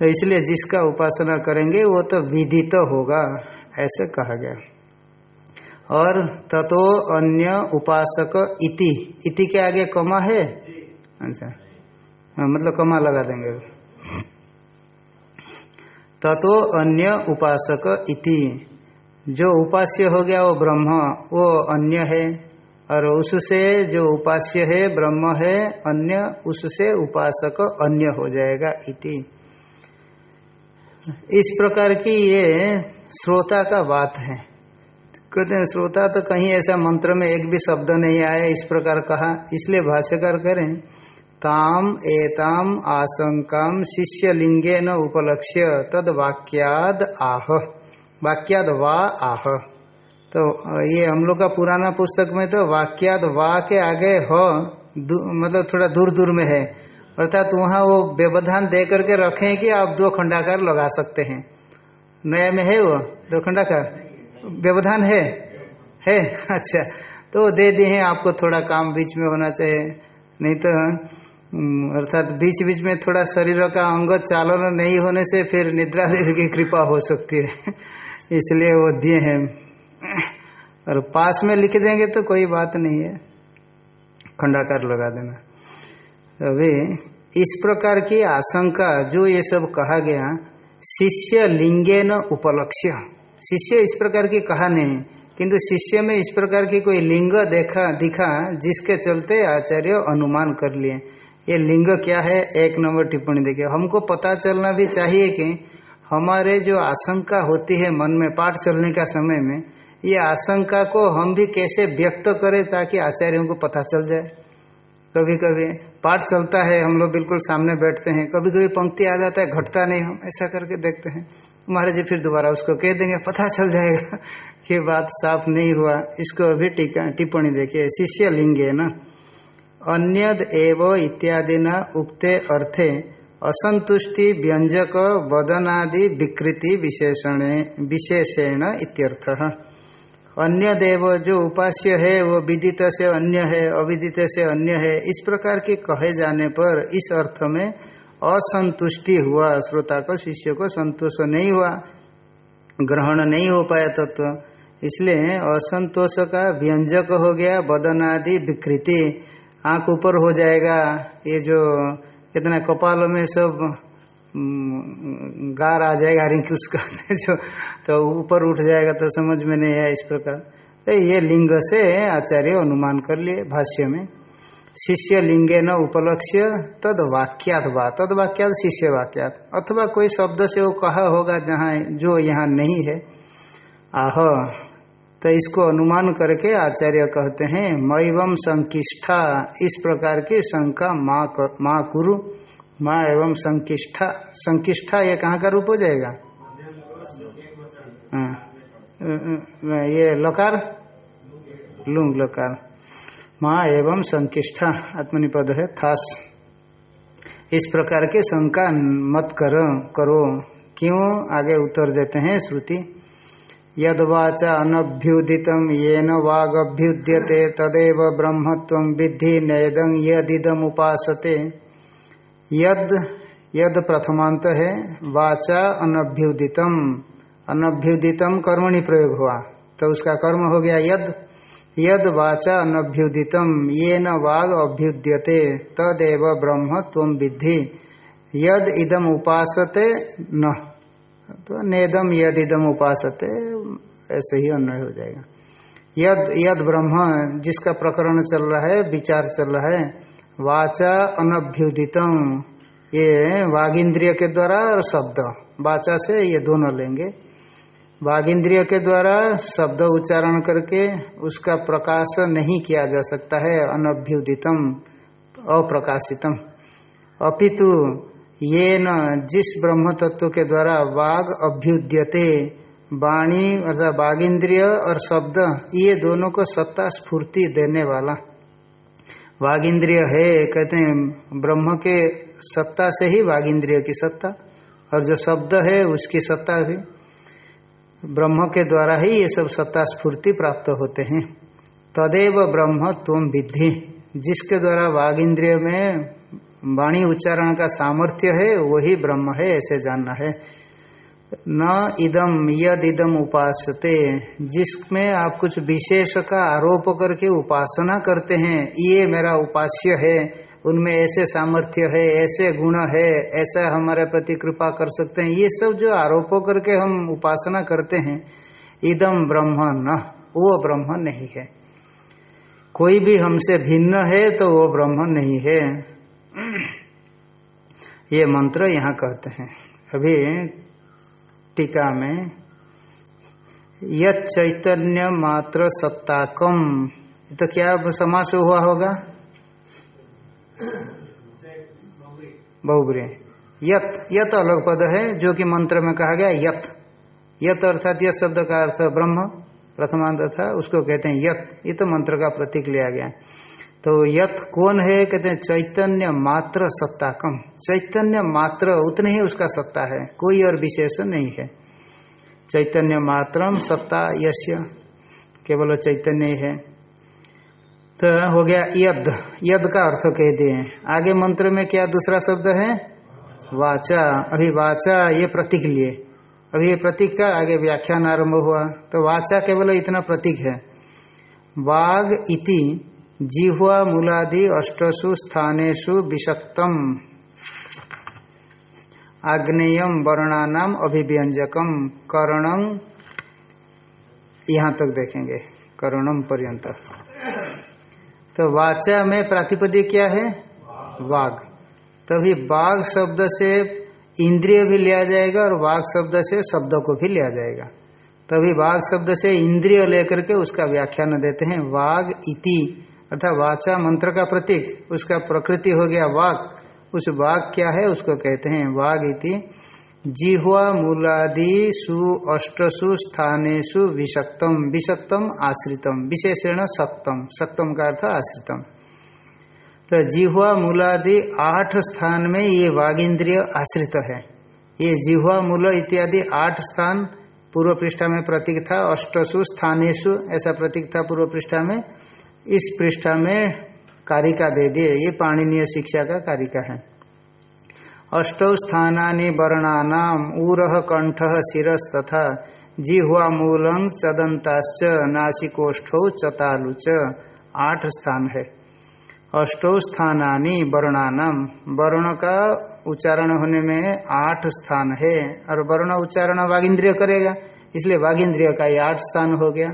तो इसलिए जिसका उपासना करेंगे, वो तो विदित होगा, ऐसे कहा गया। और ततो अन्य उपासक इति। इति के आगे कमा है? अच्छा। हाँ, मतलब कमा लगा देंगे। ततो अन्य उपासक इति। जो उपास्य हो गया वो ब्रह्म वो अन्य है। और उससे जो उपास्य है ब्रह्म है अन्य उससे उपासक अन्य हो जाएगा इति। इस प्रकार की ये श्रोता का बात है। कहते हैं, श्रोता तो कहीं ऐसा मंत्र में एक भी शब्द नहीं आया, इस प्रकार कहा। इसलिए भाष्यकार करें ताम एताम आशंका शिष्य लिंगे न उपलक्ष्य तद वाक्याद आह। वाक्याद वा आह। तो ये हम लोग का पुराना पुस्तक में तो वाक्याद वा के आगे हो मतलब थोड़ा दूर दूर में है। अर्थात तो वहाँ वो व्यवधान दे करके रखें कि आप दो खंडाकार लगा सकते हैं। नया में है वो, दो खंडाकार? व्यवधान है? है? [LAUGHS] अच्छा। तो दे दिए हैं, आपको थोड़ा काम बीच में होना चाहिए। नहीं तो अर्थात बीच बीच में थोड़ा शरीर का अंग चालन नहीं होने से फिर निद्रा देवी की कृपा हो सकती है। [LAUGHS] इसलिए वो दिए हैं। और पास में लिख देंगे तो कोई बात नहीं है। खंडाकार लगा देना। अभी इस प्रकार की आशंका, जो ये सब कहा गया शिष्य लिंगे न उपलक्ष्य। शिष्य इस प्रकार की कहा नहीं, किंतु शिष्य में इस प्रकार की कोई लिंग देखा, दिखा, जिसके चलते आचार्य अनुमान कर लिए। ये लिंग क्या है? एक नंबर टिप्पणी देखिए। हमको पता चलना भी चाहिए कि हमारे जो आशंका होती है मन में पाठ चलने का समय में, ये आशंका को हम भी कैसे व्यक्त करें ताकि आचार्यों को पता चल जाए? कभी कभी पाठ चलता है, हम लोग बिल्कुल सामने बैठते हैं कभी कभी पंक्ति आ जाता है, घटता नहीं, हम ऐसा करके देखते हैं। महाराज जी फिर दोबारा उसको कह देंगे, पता चल जाएगा [LAUGHS] कि बात साफ़ नहीं हुआ। इसको अभी टीका, टिप्पणी देखिए, शिष्य लिंगे न? अन्यद एव इत्यादि न उक्ते अर्थे असंतुष्टि, व्यंजक, वदनादि, विकृति विशेषण विशेषण इत्यर्थ। अन्य देव जो उपास्य है, वो विदित से अन्य है, अविदित से अन्य है, इस प्रकार के कहे जाने पर, इस अर्थ में असंतुष्टि हुआ श्रोता को, शिष्य को, संतोष नहीं हुआ, ग्रहण नहीं हो पाया तत्व। तो। इसलिए असंतोष का व्यंजक हो गया बदनादि विकृति, आँख ऊपर हो जाएगा। ये जो कितना कपाल में सब गार आ जाएगा रिंकल्स का [LAUGHS] जो तो ऊपर उठ जाएगा तो समझ में नहीं आया इस प्रकार। तो ये लिंग से आचार्य अनुमान कर लिए भाष्य में। शिष्य लिंगे न उपलक्ष्य तद वाक्यात वा तद वाक्यात शिष्य वाक्यात अथवा कोई शब्द से वो कहा होगा जहाँ जो यहाँ नहीं है। आह तो इसको अनुमान करके आचार्य कहते हैं मैवम संकिष्ठा। इस प्रकार की शंका माँ कर, माँ कुरु। माँ एवं संकिष्ठा। संकिष्ठा ये कहाँ का रूप हो जाएगा? हाँ। ये लकार? लुंग लकार। माँ एवं संकिष्ठा, आत्मनिपद है थास इस प्रकार के शंका मत करो करो। क्यों? आगे उत्तर देते हैं श्रुति। यदवाचा अनभ्युदित, येन वागभ्युद्यते, तदेव ब्रह्मत्व विद्धि नैदं उपासते यद यद प्रथमांत है, वाचा अनभ्युदितम अनभ्युदितम कर्मणि प्रयोग हुआ। तो उसका कर्म हो गया यद। यद वाचा अनभ्युदितम ये न वाग अभ्युद्यते, तदेव ब्रह्म तम विद्धि। यद इदम उपासते, न। तो नेदम यद इदम उपासते, ऐसे ही अन्वय हो जाएगा। यद यद ब्रह्म, जिसका प्रकरण चल रहा है, विचार चल रहा है, वाचा अनभ्युदितम ये वाग इंद्रिय के द्वारा और शब्द। वाचा से ये दोनों लेंगे। वाग इंद्रिय के द्वारा शब्द उच्चारण करके उसका प्रकाश नहीं किया जा सकता है, अनभ्युदितम, अप्रकाशितम। अपितु ये न जिस ब्रह्म तत्व के द्वारा वाग अभ्युद्यते, वाणी अर्थात वाग इंद्रिय और शब्द, ये दोनों को सत्ता स्फूर्ति देने वाला। वाग इंद्रिय है, कहते हैं, ब्रह्म के सत्ता से ही वाग इंद्रिय की सत्ता, और जो शब्द है, उसकी सत्ता भी। ब्रह्म के द्वारा ही ये सब सत्ता स्फूर्ति प्राप्त होते हैं। तदेव ब्रह्म तुम विद्धि। जिसके द्वारा वाग इंद्रिय में वाणी उच्चारण का सामर्थ्य है, वही ब्रह्म है, ऐसे जानना है। न इदम यद इदम उपासते। जिसमें आप कुछ विशेष का आरोप करके उपासना करते हैं, ये मेरा उपास्य है। उनमें ऐसे सामर्थ्य है, ऐसे गुण है, ऐसा हमारे प्रति कृपा कर सकते हैं। ये सब जो आरोपों करके हम उपासना करते हैं इदम ब्रह्म न, वो ब्रह्म नहीं है। कोई भी हमसे भिन्न है तो वो ब्रह्म नहीं है। ये मंत्र यहाँ कहते हैं। अभी टीका में यद चैतन्य मात्र सत्ताकम तो क्या समास हुआ होगा? बहुब्री। यत यत अलग पद है, जो कि मंत्र में कहा गया यत। यत अर्थात यत शब्द का अर्थ ब्रह्म, प्रथमांत था, उसको कहते हैं यत। ये तो मंत्र का प्रतीक लिया गया तो यत कौन है? कहते हैं चैतन्य मात्र सत्ता कम चैतन्य मात्र उतने ही उसका सत्ता है, कोई और विशेष नहीं है। चैतन्य मात्रम सत्ता यश्य केवल चैतन्य है। तो हो गया यद। यद का अर्थ कह दिए। आगे मंत्र में क्या दूसरा शब्द है? वाचा। अभी वाचा, ये प्रतीक लिए। अभी ये प्रतीक का आगे व्याख्यान आरंभ हुआ। तो वाचा केवल इतना प्रतीक है। वाग इति जिह्वा मूलादि अष्टसु स्थानेषु विषक्तम। आग्नेयम वर्णानाम अभिव्यंजकम करणं यहाँ तक देखेंगे। करणम पर्यंत। तो वाचा में प्रातिपद्य क्या है? वाघ तभी तो बाघ शब्द से इंद्रिय भी लिया जाएगा और वाघ शब्द से शब्द को भी लिया जाएगा। तभी तो वाघ शब्द से इंद्रिय लेकर के उसका व्याख्यान देते हैं। वाघ इति, अर्थात वाचा मंत्र का प्रतीक, उसका प्रकृति हो गया वाघ उस वाघ क्या है? उसको कहते हैं वाघ इति। जिह्वा मूलादिषु अष्टसु स्थानेषु विषक्तम विषक्तम आश्रितम, विशेषण सक्तम सक्तम का अर्थ आश्रितम। तो जिह्वा मूलादि आठ स्थान में ये वाग इंद्रिय आश्रित है। ये जिह्वा मूल इत्यादि आठ स्थान पूर्व पृष्ठा में प्रतीक था, अष्टसु स्थानेशु ऐसा प्रतीक था पूर्व पृष्ठा में। इस पृष्ठा में कारिका दे दिए। ये पाणनीय शिक्षा का कारिका है। अष्टौ स्थानी वर्णानाम ऊरह कंठ शिरस तथा जिह्वा मूलं चदंताश्च नासिकोष्ठौ चतालु च, आठ स्थान है। अष्टौ स्थानी वर्णानाम वर्ण का उच्चारण होने में आठ स्थान है, और वर्ण उच्चारण वागिंद्रिय करेगा, इसलिए वागिंद्रिय का ये आठ स्थान हो गया।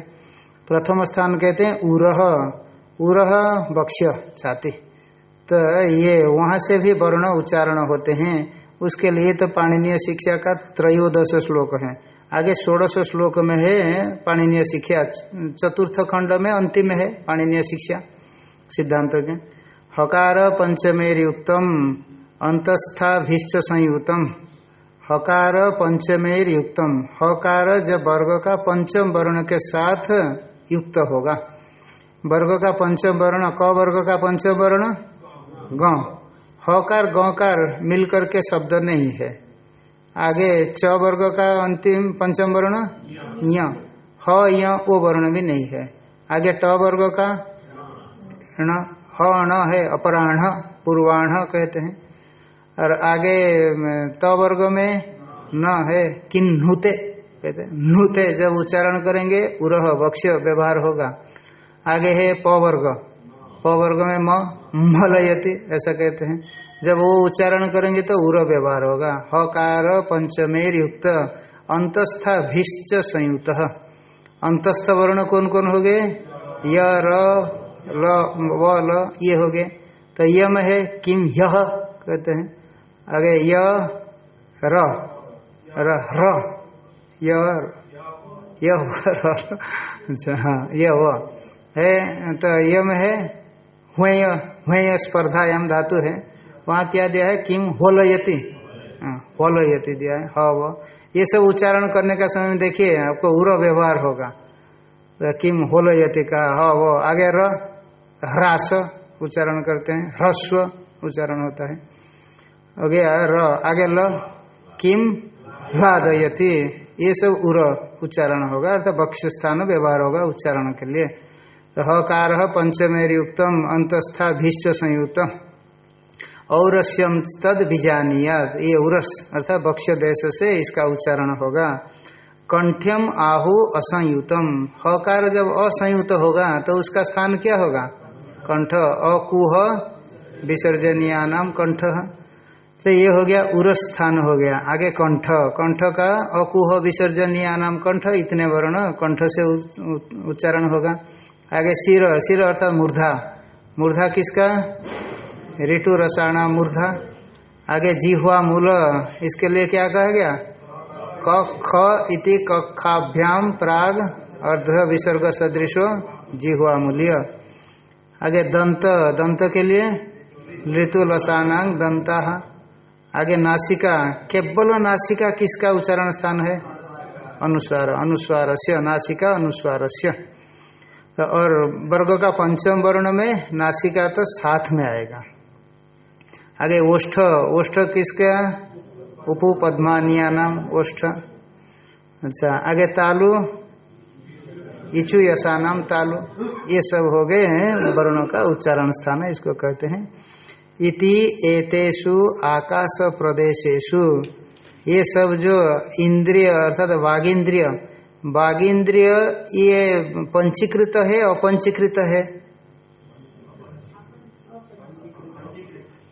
प्रथम स्थान कहते हैं उरह उरह बक्ष्य, छाती। तो ये वहाँ से भी वर्ण उच्चारण होते हैं। उसके लिए तो पाणनीय शिक्षा का त्रयोदश श्लोक है। आगे षोड़श श्लोक में है, पाणनीय शिक्षा। चतुर्थ खंड में अंतिम है पाणनीय शिक्षा। सिद्धांत के। हकार पंचमेर युक्तम अंतस्थाभिश्च संयुतम। हकार पंचमेर युक्तम हकार जब वर्ग का पंचम वर्ण के साथ युक्त होगा। वर्ग का पंचम वर्ण, क वर्ग का पंचम वर्ण ग। हकार गकार मिलकर के शब्द नहीं है। आगे च वर्ग का अंतिम पंचम वर्ण? य ह य वो वर्ण भी नहीं है। आगे ट वर्ग का? ण। ह ण है अपराह्न पूर्वाण कहते हैं। और आगे त वर्ग में न है किन्नुते कहते हैं। नुते जब उच्चारण करेंगे उरह वक्ष व्यवहार होगा। आगे है प वर्ग। प वर्ग में म। मलयति, ऐसा कहते हैं। जब वो उच्चारण करेंगे तो उर व्यवहार होगा। हकार पंचमेर युक्त, अंतस्था भिश्च संयुक्त अंतस्थ वर्ण कौन कौन हो गए? य ल ये हो गए। तो यम है किम यह कहते हैं। आगे य, र र र, य य अच्छा हाँ यह है तो यम है हुएय हुएय स्पर्धायाम धातु है। वहाँ क्या दिया है? किम होलयति। होलयति दिया है। ह, वो। ये सब उच्चारण करने का समय में देखिए, आपको उर व्यवहार होगा। तो किम होलयति का, ह, वो। आगे र, ह्रास उच्चारण करते हैं। ह्रस्व उच्चारण होता है। आगे र। आगे ल, किम ह्लादयति ये सब उर उच्चारण होगा, अर्थात बक्ष स्थान व्यवहार होगा उच्चारण के लिए। हकार पंचमेर युक्तम अंतस्था भीष्ट संयुक्त औरस्यम तद बीजानियात ये उरस अर्थात बक्ष देश से इसका उच्चारण होगा। कंठ्यम आहु असंयुतम। हकार जब असंयुत होगा तो उसका स्थान क्या होगा? कंठ। अकुह विसर्जनिया नाम कंठ। तो ये हो गया उरस स्थान हो गया। आगे कंठ। कंठ का अकुह विसर्जनिया नाम कंठ, इतने वर्ण, कंठ से उच्चारण होगा। आगे सिर सिर अर्थात मूर्धा। मूर्धा किसका? ऋतु रसाणा मूर्धा। आगे जिह्वा मूल, इसके लिए क्या कहा गया? क ख इति कक्षाभ्याम प्राग अर्ध विसर्ग सदृशो जिह्वा मूल्य। आगे दंत दंत के लिए? ऋतु लसानांग दंता। आगे नासिका, केवल नासिका किसका उच्चारण स्थान है? अनुस्वार अनुस्वार से नासिका अनुस्वार से तो और वर्ग का पंचम वर्ण में नासिका तो साथ में आएगा। आगे ओष्ठ ओष्ठ किसका उपु पद्मानिया नाम ओष्ठ। अच्छा आगे तालु, इचु यशा नाम तालु। ये सब हो गए हैं, वर्णों का उच्चारण स्थान है, इसको कहते हैं। इति एतेषु आकाश प्रदेशेशु ये सब जो इंद्रिय, अर्थात वागिंद्रिय वागिंद्रिय ये पंचीकृत है, अपंचीकृत है?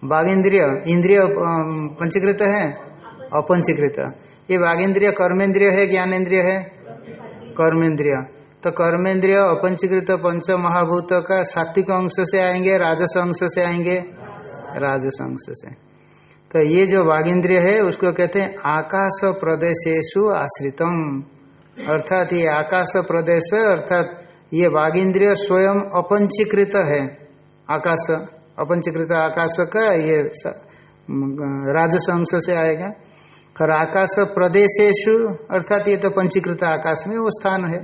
वागिंद्रिय इंद्रिय इंद्रिय पंचीकृत है? अपंचीकृत। ये वागिंद्रिय कर्मेंद्रिय है ज्ञानेन्द्रिय है? कर्मेंद्रिय। तो कर्मेंद्रिय, अपंचीकृत पंच महाभूत का सात्विक अंश से आएँगे, राजस अंश से आएँगे, राजस अंश से। तो ये जो वागिंद्रिय है, उसको कहते हैं आकाश प्रदेशेशु आश्रितम। अर्थात ये आकाश प्रदेश अर्थात ये वागिंद्रिय स्वयं अपंचीकृत है। आकाश, अपंचीकृत आकाश का ये राजस अंश से आएगा। और आकाश प्रदेशेशु अर्थात ये तो पंचीकृत आकाश में वो स्थान है।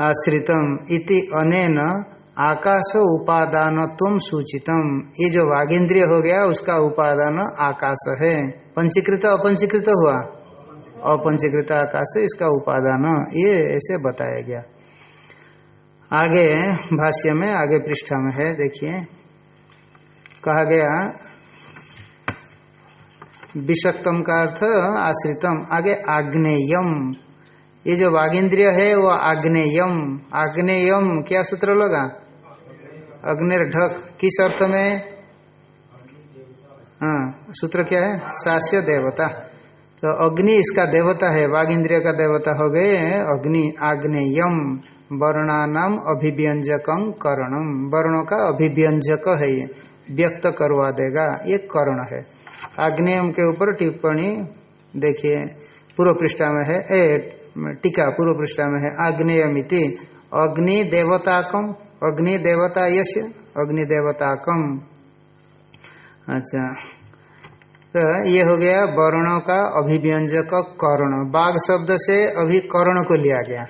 आश्रितम इति अनेन आकाश उपादान तुम सूचितम। ये जो वागेंद्रिय हो गया, उसका उपादान आकाश है। पंचीकृत, अपंचीकृत हुआ। अपंचीकृत आकाश इसका उपादान, ये ऐसे बताया गया। आगे भाष्य में, आगे पृष्ठा में है, देखिए। कहा गया, विषक्तम का अर्थ आश्रितम, आगे आग्नेयम। ये जो वागेंद्रिय है, वो आग्नेयम। आग्नेयम, क्या सूत्र लगा? अग्निर ढक किस अर्थ में? हाँ सूत्र क्या है? सास्य देवता तो अग्नि इसका देवता है वाघ इंद्रिय का देवता हो गए अग्नि आग्नेयम, वर्णानाम अभिव्यंजक करणम वर्णों का अभिव्यंजक है ये, व्यक्त करवा देगा, ये कर्ण है। आग्नेयम के ऊपर टिप्पणी, देखिए, पूर्व पृष्ठा में है, ए, टीका पूर्व पृष्ठा में है, आग्नेयमिति, अग्नि देवताकम अग्नि देवता यश अग्नि देवताकम अच्छा तो ये हो गया वर्णों का अभिव्यंजक कर्ण। बाघ शब्द से अभी कर्ण को लिया गया।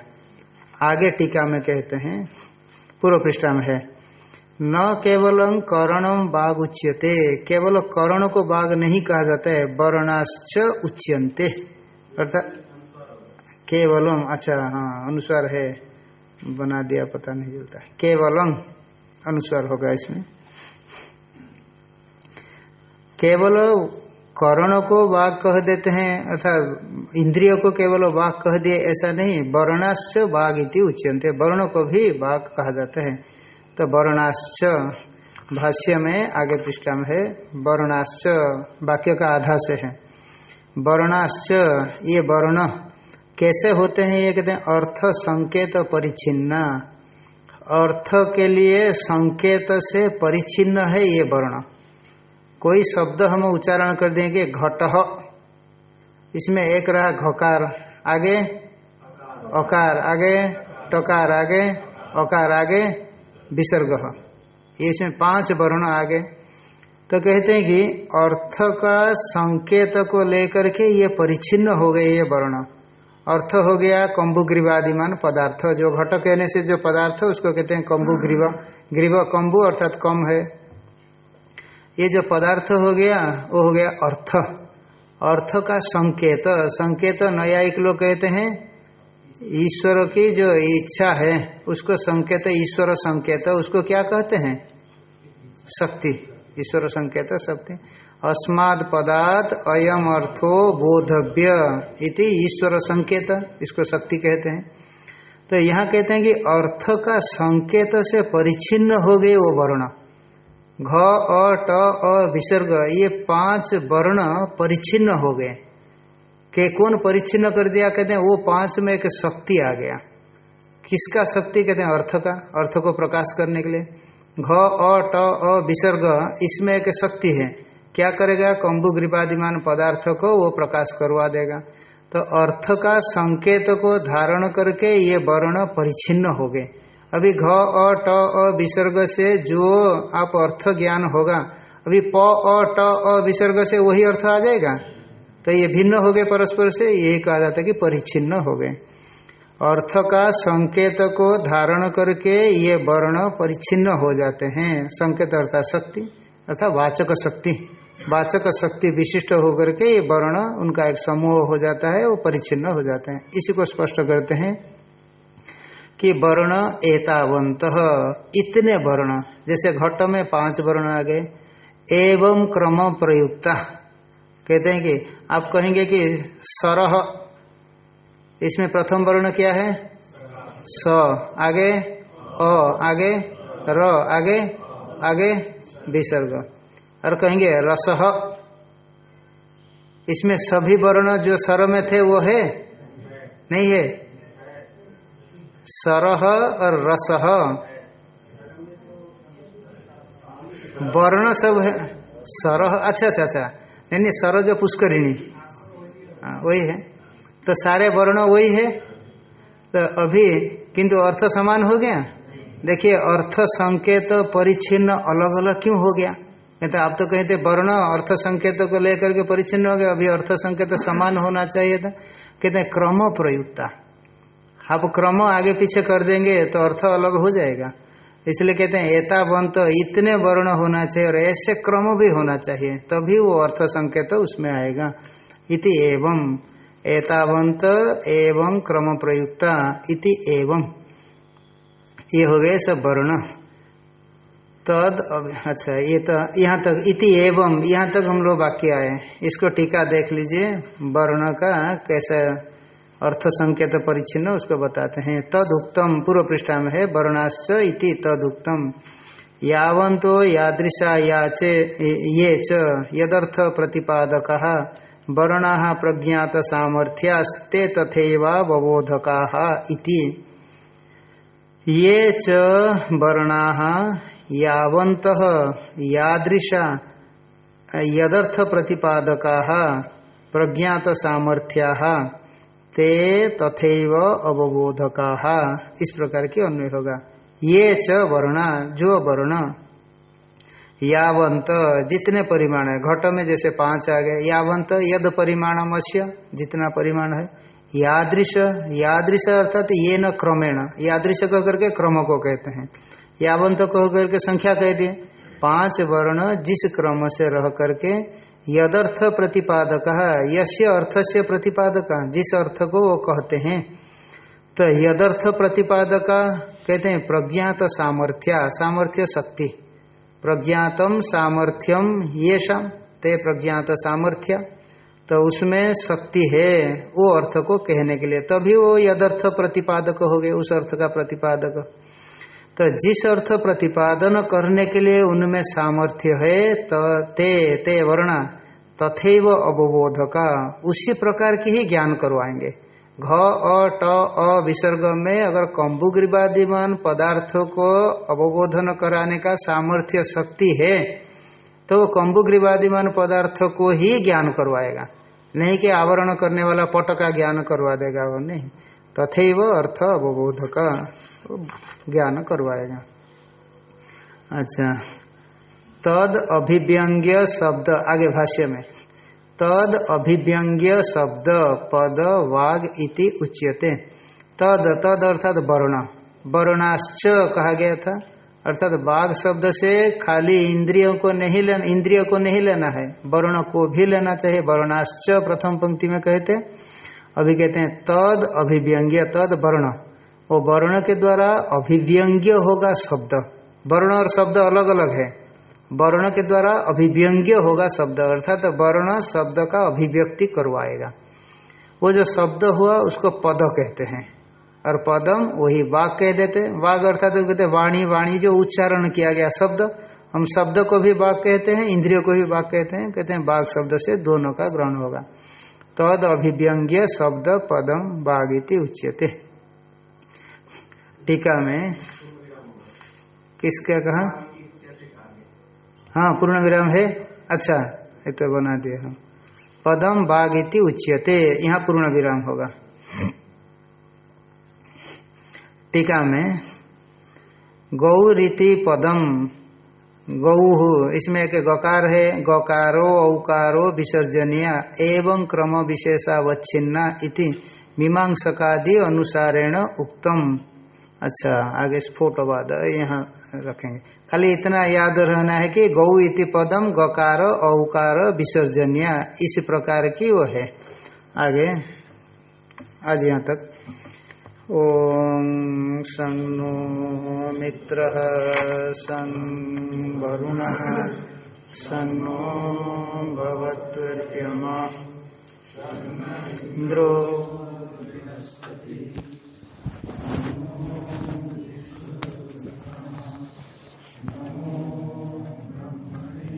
आगे टीका में कहते हैं, पूर्व पृष्ठा में है। न केवलम करणम बाघ उच्यते, केवल कर्ण को बाघ नहीं कहा जाता है, वर्णाश्च उच्यंते अर्थात केवलम अच्छा हाँ अनुसार है, बना दिया, पता नहीं चलता। केवलम अनुसार होगा इसमें। केवल कर्ण को बाघ कह देते हैं, अर्थात इंद्रियों को केवल वाक कह दिए ऐसा नहीं, वर्णाश्च बाघ इति उच्यंते वर्णों को भी बाघ कहा जाता है। तो वर्णाश्च भाष्य में आगे पृष्ठा में है, वर्णाश्च वाक्य का आधा से है। वर्णाश्च, ये वर्ण कैसे होते हैं, ये कहते हैं अर्थ, संकेत परिचिन्न अर्थ के लिए संकेत से परिचिन्न है ये वर्ण। कोई शब्द हम उच्चारण कर देंगे, घट इसमें एक रहा घकार, आगे? अकार, आगे? टकार, आगे? अकार, आगे? विसर्ग ये इसमें पाँच वर्ण आगे। तो कहते हैं कि अर्थ का संकेत को लेकर के ये परिचिन्न हो गए ये वर्ण। अर्थ हो गया कम्बु ग्रीवादिमान पदार्थ। जो घट कहने से जो पदार्थ, उसको कहते हैं कम्बु ग्रीवा ग्रीव कम्बु अर्थात कम है। ये जो पदार्थ हो गया, वो हो गया अर्थ। अर्थ का संकेत। संकेत न्यायिक लोग कहते हैं, ईश्वर की जो इच्छा है, उसको संकेत ईश्वर संकेत। उसको क्या कहते हैं? शक्ति। ईश्वर संकेत, शक्ति। अस्माद पदार्थ अयम अर्थो बोधव्य इति ईश्वर संकेत, इसको शक्ति कहते हैं। तो यहाँ कहते हैं कि अर्थ का संकेत से परिचिन्न हो गए वो वर्ण। घ, अ, ट, अ, विसर्ग, ये पाँच वर्ण परिचिन्न हो गए। के कौन परिचिन्न कर दिया? कहते हैं वो पाँच में एक शक्ति आ गया। किसका शक्ति? कहते हैं अर्थ का, अर्थ को प्रकाश करने के लिए। घ, अ, ट, अ, विसर्ग, इसमें एक शक्ति है। क्या करेगा? कम्बु ग्रीपादिमान पदार्थ को वो प्रकाश करवा देगा। तो अर्थ का संकेत को धारण करके ये वर्ण परिचिन्न हो गए। अभी घ, अ, ट, अ, विसर्ग से जो आप अर्थ ज्ञान होगा, अभी प, अ, ट, अ, विसर्ग से वही अर्थ आ जाएगा? तो ये भिन्न हो गए परस्पर से, यही कहा जाता है कि परिच्छिन्न हो गए। अर्थ का संकेत को धारण करके ये वर्ण परिचिन्न हो जाते हैं। संकेत अर्थात शक्ति, अर्थात वाचक शक्ति। वाचक शक्ति विशिष्ट होकर के ये वर्ण, उनका एक समूह हो जाता है, वो परिचिन्न हो जाते हैं। इसी को स्पष्ट करते हैं। कि वर्ण एतावंत। इतने वर्ण। जैसे घट में पाँच वर्ण आ गए। एवं क्रम प्रयुक्ता। कहते हैं कि आप कहेंगे कि सरह। इसमें प्रथम वर्ण क्या है? स। आगे? अ। आगे? र। आगे? आगे? विसर्ग। और कहेंगे रसह इसमें सभी वर्ण जो सर में थे वो है? नहीं है। सरह और रसह वर्ण सब है। सरह अच्छा अच्छा अच्छा। नहीं नहीं सर जो पुष्करिणी। हाँ वही है। तो सारे वर्ण वही है। तो अभी, किंतु अर्थ समान हो गया? देखिए, अर्थ संकेत परिच्छिन्न अलग अलग क्यों हो गया? कहते आप तो कहते वर्ण अर्थ संकेत को लेकर के परिच्छिन्न हो गया। अभी अर्थ संकेत समान होना चाहिए था। कहते क्रम प्रयुक्ता। आप क्रम आगे पीछे कर देंगे तो अर्थ अलग हो जाएगा। इसलिए कहते हैं एतावंत इतने वर्ण होना चाहिए और ऐसे क्रम भी होना चाहिए, तभी वो अर्थ संकेत तो उसमें आएगा। इति एवं एतावंत एवं क्रम प्रयुक्ता इति एवं। ये हो गए सब वर्ण। तद अच्छा ये तो यहाँ तक, इति एवं, यहाँ तक हम लोग वाक्य आए इसको टीका देख लीजिए, वर्ण का कैसा अर्थ संकेत परिच्छिन्न, उसको बताते हैं तद उत्तम पूर्व पृष्ठा में है, वर्णाश्च इति तद उत्तम यावंतो यादृशा याचे ये च यदर्थ प्रतिपादक, वर्णा प्रज्ञात सामर्थ्यास्ते तथैवावबोधका इति। ये च वर्णा यावंत यादृशा यदर्थ प्रतिपादका प्रज्ञात सामर्थ्या ते तथैव अवबोधका। इस प्रकार की अन्वय होगा। ये च वर्णा, जो वर्ण, यावंत, जितने परिमाण है। घट में जैसे पाँच आ गए, यावंत यद परिमाण मत्स्य जितना परिमाण है। यादृश यादृश अर्थात ये न क्रमेण। यादृश कह करके क्रम को कहते हैं। यावंत कह करके संख्या कह दिए पाँच वर्ण जिस क्रम से रह करके यदर्थ प्रतिपादक यश्य अर्थ से प्रतिपादक, जिस अर्थ को वो कहते हैं। तो यदर्थ प्रतिपादक कहते हैं प्रज्ञात सामर्थ्य सामर्थ्य शक्ति। प्रज्ञातम सामर्थ्यम ये शाम ते प्रज्ञात सामर्थ्य। तो उसमें शक्ति है, वो अर्थ को कहने के लिए। तभी वो यदर्थ प्रतिपादक हो गए, उस अर्थ का प्रतिपादक। तो जिस अर्थ प्रतिपादन करने के लिए उनमें सामर्थ्य है तो ते ते वर्णा, तथैव अवबोधका, उसी प्रकार की ही ज्ञान करवाएँगे। घ, अ, ट, अ, विसर्ग में अगर कम्बुग्रीवादिमान पदार्थों को अवबोधन कराने का सामर्थ्य शक्ति है तो वो कम्बुग्रीवादिमान पदार्थों को ही ज्ञान करवाएगा। नहीं कि आवरण करने वाला पट का ज्ञान करवा देगा वो, नहीं। तथैव अर्थ अवबोध का ज्ञान करवाएगा। अच्छा। तद अभिव्यंग्य शब्द, आगे भाष्य में। तद अभिव्यंग्य शब्द, पद, वाग इति उच्यते। तद तद अर्थात वर्ण। वर्णाश्च कहा गया था। अर्थात बाघ शब्द से खाली इंद्रियों को नहीं लेना, इंद्रियों को नहीं लेना है। वर्ण को भी लेना चाहिए। वर्णाश्च प्रथम पंक्ति में कहते। अभी कहते हैं, तद अभिव्यंग्य, तद वर्ण। वो वर्ण के द्वारा अभिव्यंग्य होगा शब्द। वर्ण और शब्द अलग अलग है। वर्ण के द्वारा अभिव्यंग्य होगा शब्द, अर्थात वर्ण शब्द का अभिव्यक्ति करवाएगा। वो जो शब्द हुआ, उसको पद कहते हैं। और पदम वही वाग कह देते वाग अर्थात तो कहते वाणी वाणी जो उच्चारण किया गया शब्द, हम शब्द को भी बाघ कहते हैं, इंद्रियों को भी बाघ कहते हैं कहते हैं बाघ शब्द से दोनों का ग्रहण होगा। तद तो अभिव्यंग्य शब्द पदम बाघ इति उच्यते। टीका में, किसका कहा? हाँ पूर्ण विराम है। अच्छा ये तो बना दिया हम। पदम बाघ इति उच्यते, यहाँ पूर्ण विराम होगा। टीका में गौ रीति पदम, गौ, इसमें एक गकार है, गकारो, औकारो, विसर्जनिया, एवं क्रम विशेषावच्छिन्ना इति, मीमांसकादि अनुसारेण उक्तम। अच्छा आगे स्फोटवाद यहाँ रखेंगे। खाली इतना याद रहना है कि गौ इति पदम, गकार, औकार, विसर्जनिया, इस प्रकार की वो है। आगे, आज यहाँ तक। ओम सं नो मित्र सं वरुण सं भगवत्मा इंद्रो